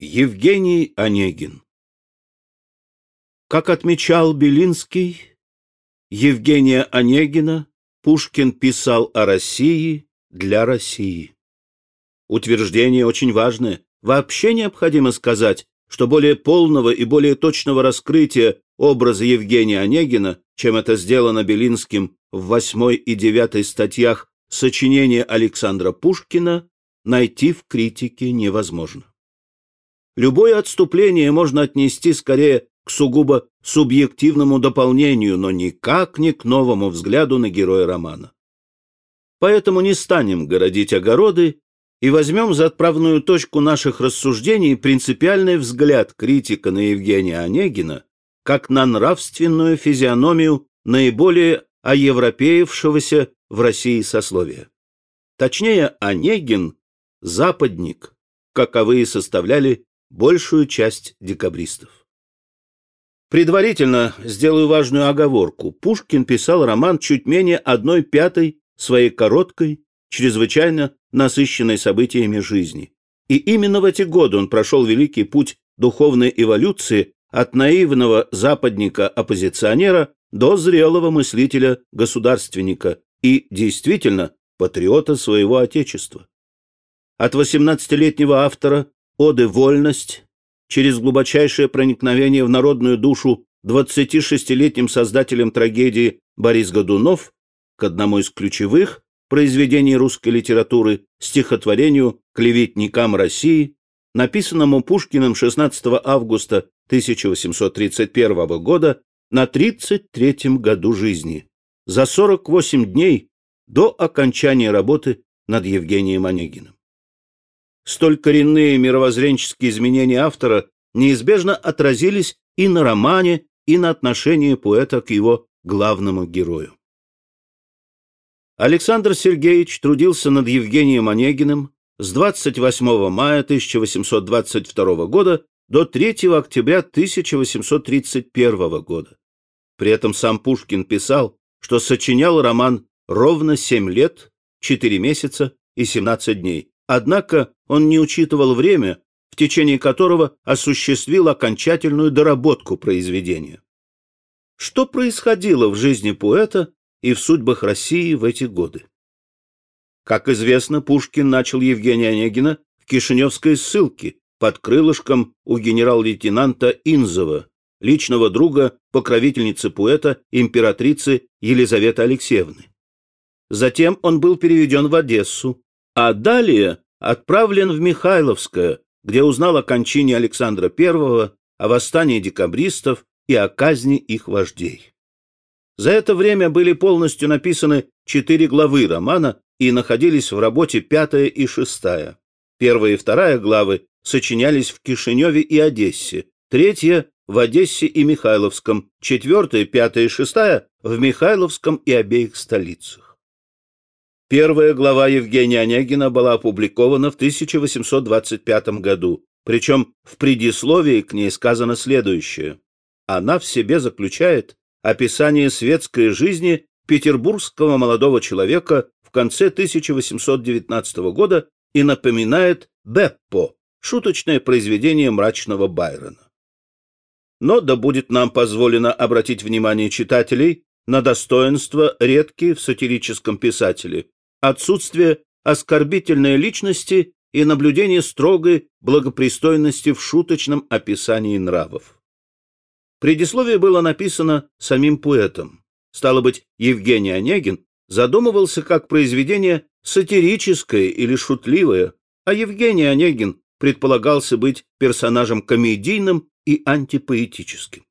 Евгений Онегин Как отмечал Белинский, Евгения Онегина Пушкин писал о России для России. Утверждение очень важное. Вообще необходимо сказать, что более полного и более точного раскрытия образа Евгения Онегина, чем это сделано Белинским в восьмой и девятой статьях сочинения Александра Пушкина, найти в критике невозможно. Любое отступление можно отнести скорее к сугубо субъективному дополнению, но никак не к новому взгляду на героя романа. Поэтому не станем городить огороды и возьмем за отправную точку наших рассуждений принципиальный взгляд критика на Евгения Онегина как на нравственную физиономию наиболее оевропеевшегося в России сословия. Точнее, Онегин – западник, каковые составляли большую часть декабристов. Предварительно сделаю важную оговорку. Пушкин писал роман чуть менее одной пятой своей короткой, чрезвычайно насыщенной событиями жизни. И именно в эти годы он прошел великий путь духовной эволюции от наивного западника-оппозиционера до зрелого мыслителя-государственника и, действительно, патриота своего отечества. От 18-летнего автора оды «Вольность» через глубочайшее проникновение в народную душу 26-летним создателем трагедии Борис Годунов к одному из ключевых произведений русской литературы, стихотворению «Клеветникам России», написанному Пушкиным 16 августа 1831 года на 33-м году жизни, за 48 дней до окончания работы над Евгением Онегиным столь коренные мировоззренческие изменения автора неизбежно отразились и на романе, и на отношении поэта к его главному герою. Александр Сергеевич трудился над Евгением Онегиным с 28 мая 1822 года до 3 октября 1831 года. При этом сам Пушкин писал, что сочинял роман ровно 7 лет, 4 месяца и 17 дней, Однако он не учитывал время, в течение которого осуществил окончательную доработку произведения. Что происходило в жизни поэта и в судьбах России в эти годы? Как известно, Пушкин начал Евгения Онегина в Кишиневской ссылке под крылышком у генерал-лейтенанта Инзова, личного друга покровительницы поэта императрицы Елизаветы Алексеевны. Затем он был переведен в Одессу, а далее отправлен в Михайловское, где узнал о кончине Александра I, о восстании декабристов и о казни их вождей. За это время были полностью написаны четыре главы романа и находились в работе пятая и шестая. Первая и вторая главы сочинялись в Кишиневе и Одессе, третья – в Одессе и Михайловском, четвертая, пятая и шестая – в Михайловском и обеих столицах. Первая глава Евгения Онегина была опубликована в 1825 году, причем в предисловии к ней сказано следующее. Она в себе заключает описание светской жизни петербургского молодого человека в конце 1819 года и напоминает «Беппо» — шуточное произведение мрачного Байрона. Но да будет нам позволено обратить внимание читателей на достоинства редкие в сатирическом писателе, отсутствие оскорбительной личности и наблюдение строгой благопристойности в шуточном описании нравов. Предисловие было написано самим поэтом. Стало быть, Евгений Онегин задумывался как произведение сатирическое или шутливое, а Евгений Онегин предполагался быть персонажем комедийным и антипоэтическим.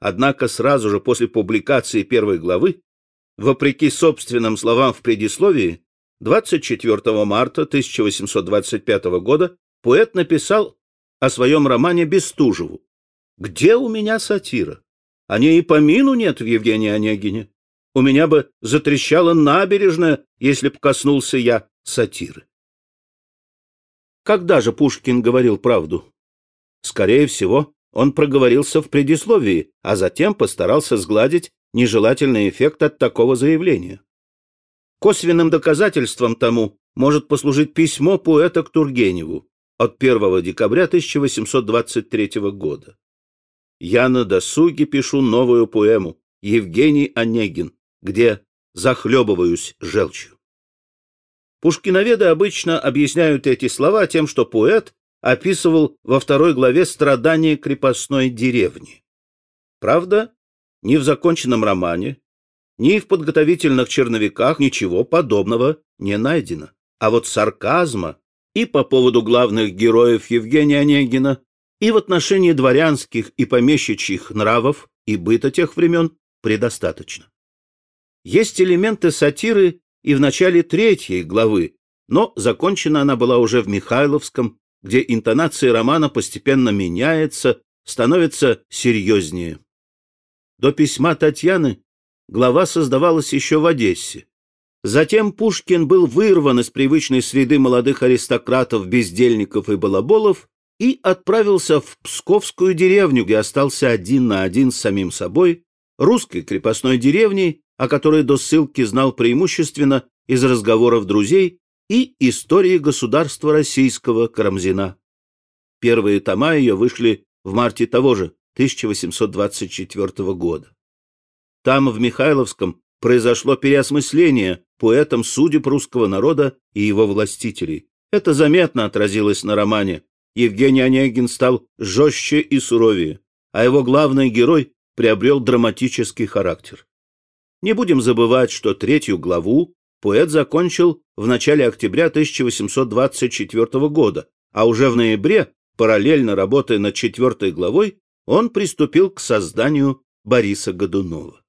Однако сразу же после публикации первой главы Вопреки собственным словам в предисловии, 24 марта 1825 года поэт написал о своем романе Бестужеву. «Где у меня сатира? О ней и помину нет в Евгении Онегине. У меня бы затрещала набережная, если б коснулся я сатиры». Когда же Пушкин говорил правду? Скорее всего, он проговорился в предисловии, а затем постарался сгладить нежелательный эффект от такого заявления. Косвенным доказательством тому может послужить письмо поэта к Тургеневу. от 1 декабря 1823 года. Я на досуге пишу новую поэму «Евгений Онегин», где захлебываюсь желчью. Пушкиноведы обычно объясняют эти слова тем, что поэт описывал во второй главе страдания крепостной деревни. Правда, ни в законченном романе, ни в подготовительных черновиках ничего подобного не найдено. А вот сарказма и по поводу главных героев Евгения Онегина, и в отношении дворянских и помещичьих нравов и быта тех времен предостаточно. Есть элементы сатиры и в начале третьей главы, но закончена она была уже в Михайловском, где интонация романа постепенно меняется, становится серьезнее. До письма Татьяны глава создавалась еще в Одессе. Затем Пушкин был вырван из привычной среды молодых аристократов, бездельников и балаболов и отправился в Псковскую деревню, где остался один на один с самим собой, русской крепостной деревней, о которой до ссылки знал преимущественно из разговоров друзей и истории государства российского Карамзина. Первые тома ее вышли в марте того же 1824 года. Там, в Михайловском, произошло переосмысление поэтом судеб русского народа и его властителей. Это заметно отразилось на романе. Евгений Онегин стал жестче и суровее, а его главный герой приобрел драматический характер. Не будем забывать, что третью главу поэт закончил в начале октября 1824 года, а уже в ноябре, параллельно работая над четвертой главой, он приступил к созданию Бориса Годунова.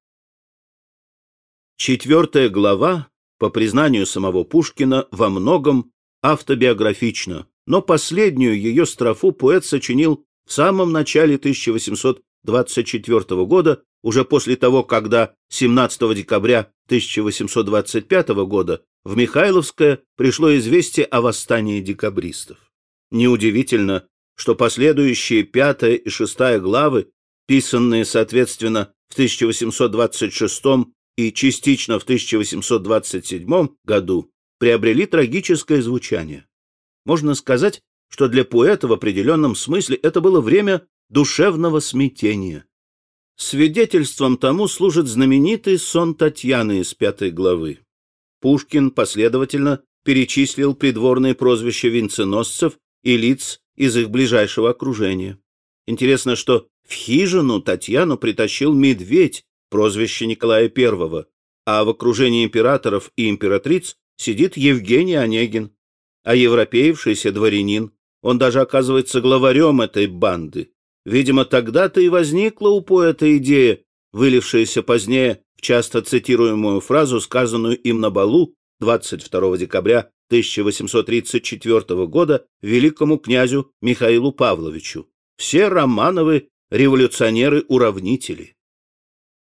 Четвертая глава, по признанию самого Пушкина, во многом автобиографична, но последнюю ее строфу поэт сочинил в самом начале 1824 24 года, уже после того, когда 17 декабря 1825 года в Михайловское пришло известие о восстании декабристов. Неудивительно, что последующие пятая и шестая главы, писанные, соответственно, в 1826 и частично в 1827 году, приобрели трагическое звучание. Можно сказать, что для поэта в определенном смысле это было время душевного смятения. Свидетельством тому служит знаменитый сон Татьяны из пятой главы. Пушкин последовательно перечислил придворные прозвища венценосцев и лиц из их ближайшего окружения. Интересно, что в хижину Татьяну притащил медведь, прозвище Николая I, а в окружении императоров и императриц сидит Евгений Онегин, а европеевшийся дворянин. Он даже оказывается главарем этой банды. Видимо, тогда-то и возникла у поэта идея, вылившаяся позднее в часто цитируемую фразу, сказанную им на балу 22 декабря 1834 года великому князю Михаилу Павловичу. Все Романовы — революционеры-уравнители.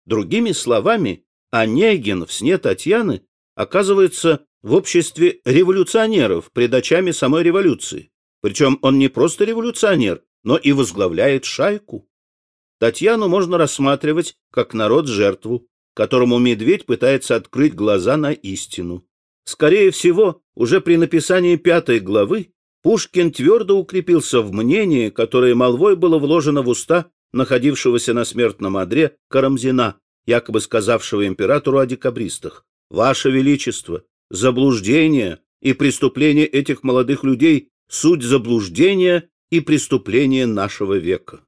Другими словами, Онегин в сне Татьяны оказывается в обществе революционеров, предачами самой революции. Причем он не просто революционер, но и возглавляет шайку. Татьяну можно рассматривать как народ-жертву, которому медведь пытается открыть глаза на истину. Скорее всего, уже при написании пятой главы Пушкин твердо укрепился в мнении, которое молвой было вложено в уста находившегося на смертном одре Карамзина, якобы сказавшего императору о декабристах. «Ваше Величество, заблуждение и преступление этих молодых людей — суть заблуждения и преступление нашего века.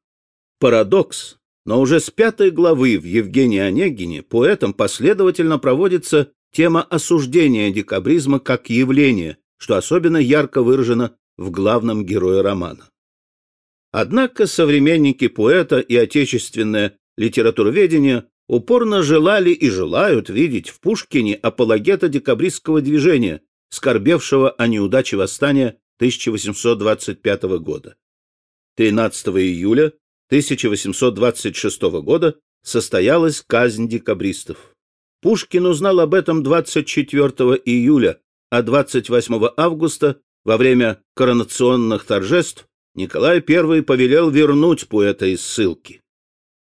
Парадокс, но уже с пятой главы в Евгении Онегине поэтом последовательно проводится тема осуждения декабризма как явления, что особенно ярко выражено в главном герое романа. Однако современники поэта и отечественное литературоведение упорно желали и желают видеть в Пушкине апологета декабристского движения, скорбевшего о неудаче восстания 1825 года. 13 июля 1826 года состоялась казнь декабристов. Пушкин узнал об этом 24 июля, а 28 августа во время коронационных торжеств Николай I повелел вернуть поэта из ссылки.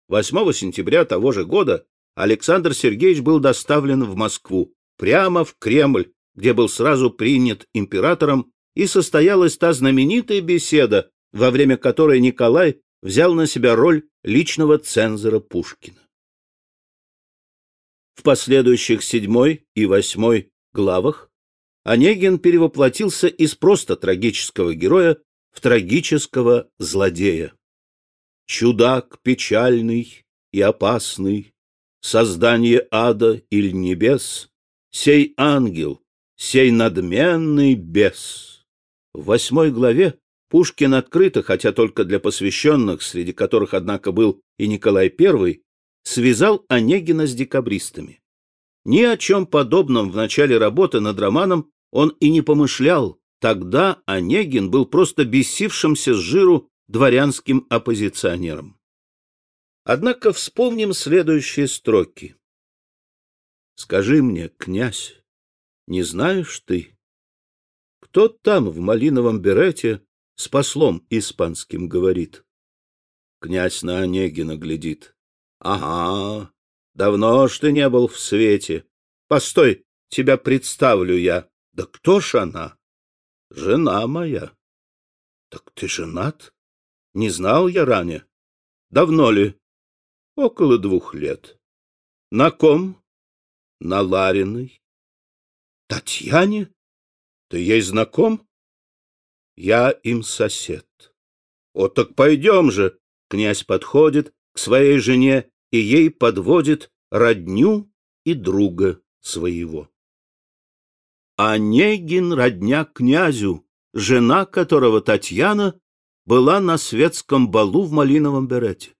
8 сентября того же года Александр Сергеевич был доставлен в Москву, прямо в Кремль, где был сразу принят императором и состоялась та знаменитая беседа, во время которой Николай взял на себя роль личного цензора Пушкина. В последующих седьмой и восьмой главах Онегин перевоплотился из просто трагического героя в трагического злодея. Чудак печальный и опасный, создание ада или небес, сей ангел, сей надменный бес. В восьмой главе Пушкин открыто, хотя только для посвященных, среди которых, однако, был и Николай I, связал Онегина с декабристами. Ни о чем подобном в начале работы над романом он и не помышлял. Тогда Онегин был просто бесившимся с жиру дворянским оппозиционером. Однако вспомним следующие строки. «Скажи мне, князь, не знаешь ты, кто там в малиновом берете с послом испанским говорит?» Князь на Онегина глядит. «Ага, давно ж ты не был в свете. Постой, тебя представлю я. Да кто ж она? Жена моя. Так ты женат? Не знал я ранее. Давно ли? Около двух лет. На ком? На Лариной. Татьяне? Ты ей знаком? Я им сосед. О, так пойдем же. Князь подходит к своей жене и ей подводит родню и друга своего. Онегин родня князю, жена которого Татьяна была на светском балу в малиновом берете.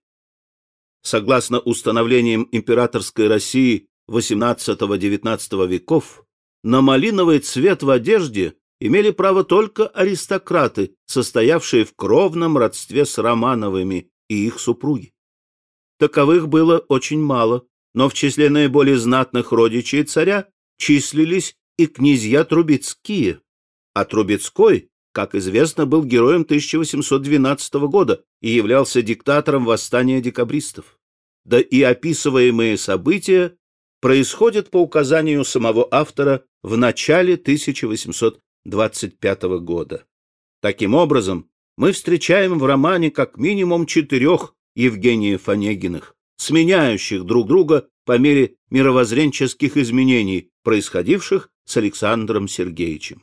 Согласно установлениям императорской России XVIII-XIX веков, на малиновый цвет в одежде имели право только аристократы, состоявшие в кровном родстве с Романовыми и их супруги. Таковых было очень мало, но в числе наиболее знатных родичей царя числились и князья Трубецкие, а Трубецкой, как известно, был героем 1812 года и являлся диктатором восстания декабристов. Да и описываемые события происходят по указанию самого автора в начале 1825 года. Таким образом, мы встречаем в романе как минимум четырех Евгениев Онегиных, сменяющих друг друга по мере мировоззренческих изменений, происходивших с Александром Сергеевичем.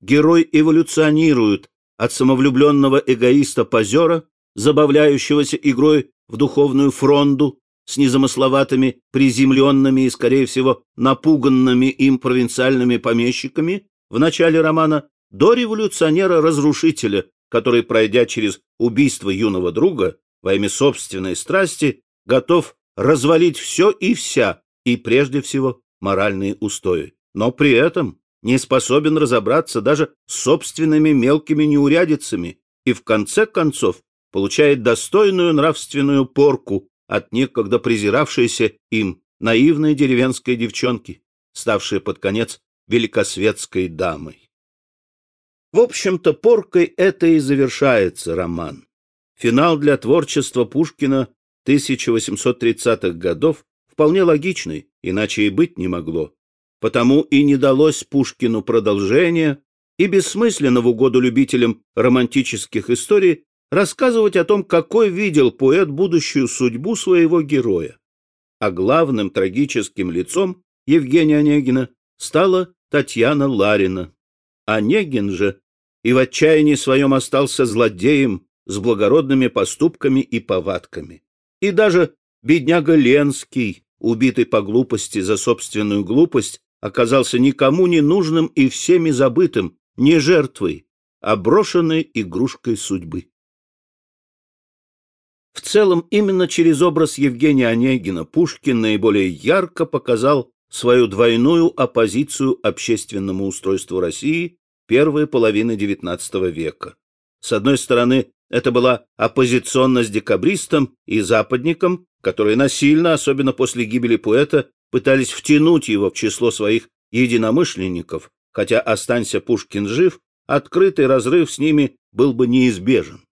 Герой эволюционирует от самовлюбленного эгоиста-позера, забавляющегося игрой в духовную фронду с незамысловатыми, приземленными и, скорее всего, напуганными им провинциальными помещиками в начале романа, до революционера-разрушителя, который, пройдя через убийство юного друга во имя собственной страсти, готов развалить все и вся, и прежде всего моральные устои, но при этом не способен разобраться даже с собственными мелкими неурядицами и в конце концов получает достойную нравственную порку от некогда презиравшейся им наивной деревенской девчонки, ставшей под конец великосветской дамой. В общем-то, поркой это и завершается роман. Финал для творчества Пушкина 1830-х годов вполне логичный, иначе и быть не могло. Потому и не далось Пушкину продолжение, и бессмысленно в угоду любителям романтических историй рассказывать о том, какой видел поэт будущую судьбу своего героя. А главным трагическим лицом Евгения Онегина стала Татьяна Ларина. Онегин же и в отчаянии своем остался злодеем с благородными поступками и повадками. И даже бедняга Ленский, убитый по глупости за собственную глупость, оказался никому не нужным и всеми забытым, не жертвой, а брошенной игрушкой судьбы. В целом, именно через образ Евгения Онегина Пушкин наиболее ярко показал свою двойную оппозицию общественному устройству России первой половины XIX века. С одной стороны, это была оппозиционность декабристам и западникам, которые насильно, особенно после гибели поэта, пытались втянуть его в число своих единомышленников, хотя, останься Пушкин жив, открытый разрыв с ними был бы неизбежен.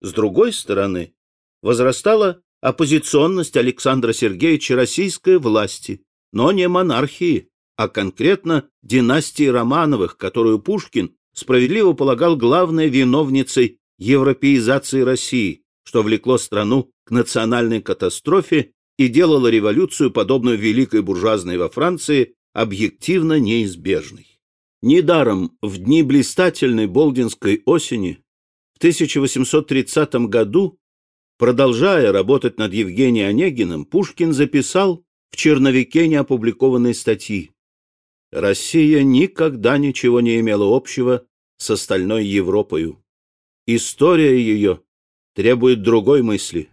С другой стороны, возрастала оппозиционность Александра Сергеевича российской власти, но не монархии, а конкретно династии Романовых, которую Пушкин справедливо полагал главной виновницей европеизации России, что влекло страну к национальной катастрофе и делало революцию, подобную великой буржуазной во Франции, объективно неизбежной. Недаром в дни блистательной Болдинской осени в 1830 году, продолжая работать над Евгением Онегиным, Пушкин записал в черновике неопубликованной статьи «Россия никогда ничего не имела общего с остальной Европою. История ее требует другой мысли,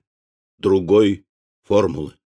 другой формулы».